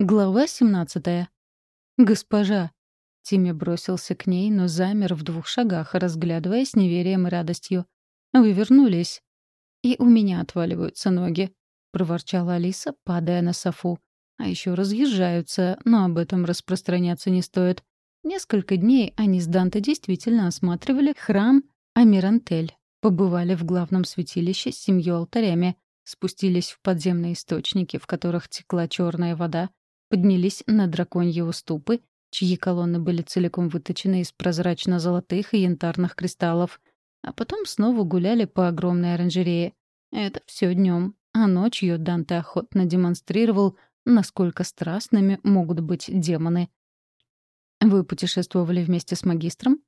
Глава 17. «Госпожа!» Тимми бросился к ней, но замер в двух шагах, разглядывая с неверием и радостью. «Вы вернулись!» «И у меня отваливаются ноги», — проворчала Алиса, падая на софу. «А еще разъезжаются, но об этом распространяться не стоит. Несколько дней они с Данте действительно осматривали храм Амирантель, побывали в главном святилище с семью алтарями, спустились в подземные источники, в которых текла черная вода, поднялись на драконьи уступы, чьи колонны были целиком выточены из прозрачно-золотых и янтарных кристаллов, а потом снова гуляли по огромной оранжерее. Это все днем, а ночью Данте охотно демонстрировал, насколько страстными могут быть демоны. «Вы путешествовали вместе с магистром?»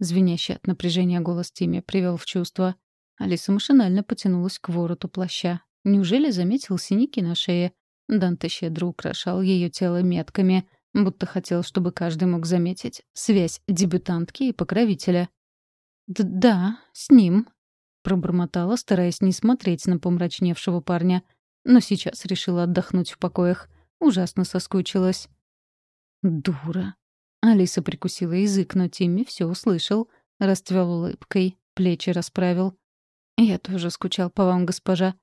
Звенящий от напряжения голос Тимми привел в чувство. Алиса машинально потянулась к вороту плаща. Неужели заметил синяки на шее? Данте щедро украшал ее тело метками, будто хотел, чтобы каждый мог заметить связь дебютантки и покровителя. «Да, с ним», — пробормотала, стараясь не смотреть на помрачневшего парня. Но сейчас решила отдохнуть в покоях. Ужасно соскучилась. «Дура». Алиса прикусила язык, но Тимми все услышал. Расцвел улыбкой, плечи расправил. «Я тоже скучал по вам, госпожа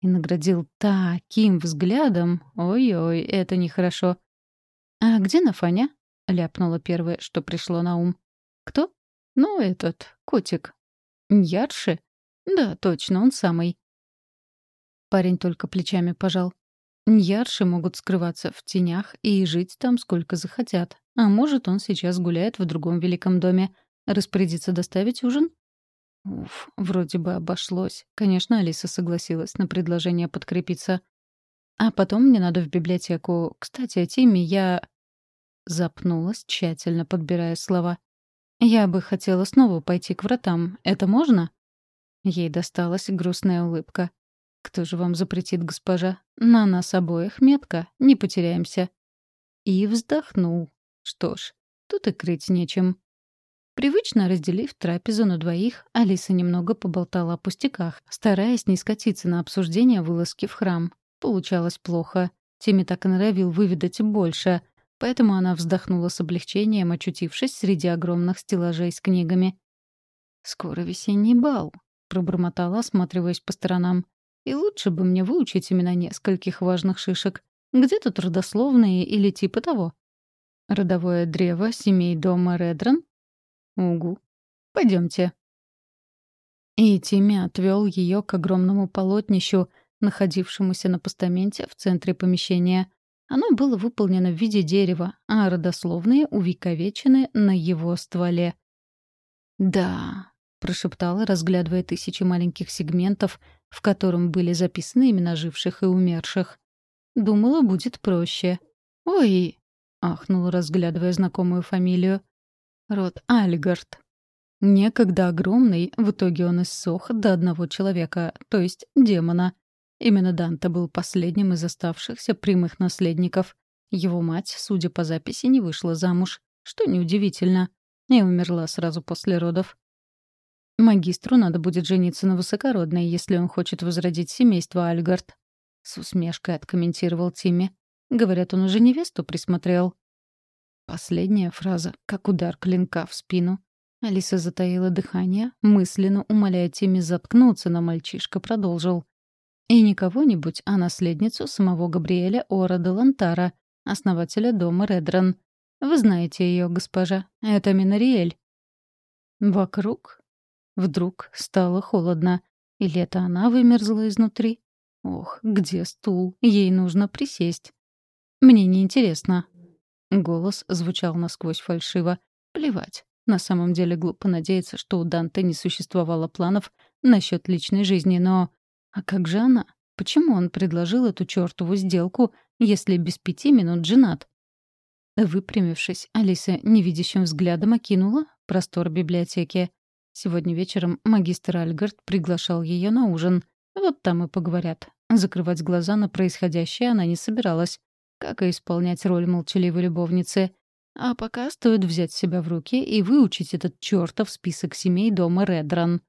и наградил таким взглядом. Ой-ой, это нехорошо. «А где Нафаня?» — ляпнула первое, что пришло на ум. «Кто?» «Ну, этот, котик». «Ярши?» «Да, точно, он самый». Парень только плечами пожал. Ньярши могут скрываться в тенях и жить там сколько захотят. А может, он сейчас гуляет в другом великом доме. Распорядиться доставить ужин? Уф, вроде бы обошлось. Конечно, Алиса согласилась на предложение подкрепиться. А потом мне надо в библиотеку. Кстати, о Тиме я... Запнулась, тщательно подбирая слова. «Я бы хотела снова пойти к вратам. Это можно?» Ей досталась грустная улыбка. «Кто же вам запретит, госпожа? На нас обоих метка, не потеряемся». И вздохнул. Что ж, тут и крыть нечем. Привычно разделив трапезу на двоих, Алиса немного поболтала о пустяках, стараясь не скатиться на обсуждение вылазки в храм. Получалось плохо. Тимми так и норовил выведать больше, поэтому она вздохнула с облегчением, очутившись среди огромных стеллажей с книгами. «Скоро весенний бал», — пробормотала, осматриваясь по сторонам. «И лучше бы мне выучить имена нескольких важных шишек. Где тут родословные или типа того?» Родовое древо семей дома Редрон Угу. Пойдемте. И Тимми отвел ее к огромному полотнищу, находившемуся на постаменте в центре помещения. Оно было выполнено в виде дерева, а родословные увековечены на его стволе. «Да», — прошептала, разглядывая тысячи маленьких сегментов, в котором были записаны имена живших и умерших. «Думала, будет проще». «Ой!» — ахнула, разглядывая знакомую фамилию. Род Альгард. Некогда огромный, в итоге он иссох до одного человека, то есть демона. Именно Данте был последним из оставшихся прямых наследников. Его мать, судя по записи, не вышла замуж, что неудивительно, и умерла сразу после родов. Магистру надо будет жениться на высокородной, если он хочет возродить семейство Альгард. С усмешкой откомментировал Тимми. Говорят, он уже невесту присмотрел. Последняя фраза, как удар клинка в спину. Алиса затаила дыхание, мысленно умоляя Тимми заткнуться, но мальчишка продолжил. И не кого-нибудь, а наследницу самого Габриэля Ора де Лантара, основателя дома Редран. Вы знаете ее, госпожа. Это Минариэль. Вокруг вдруг стало холодно. Или это она вымерзла изнутри? Ох, где стул? Ей нужно присесть. Мне не интересно, Голос звучал насквозь фальшиво. Плевать. На самом деле глупо надеяться, что у Данте не существовало планов насчет личной жизни, но... А как же она? Почему он предложил эту чертову сделку, если без пяти минут женат? Выпрямившись, Алиса невидящим взглядом окинула простор библиотеки. Сегодня вечером магистр Альгард приглашал ее на ужин. Вот там и поговорят. Закрывать глаза на происходящее она не собиралась как и исполнять роль молчаливой любовницы. А пока стоит взять себя в руки и выучить этот чертов список семей дома Редран.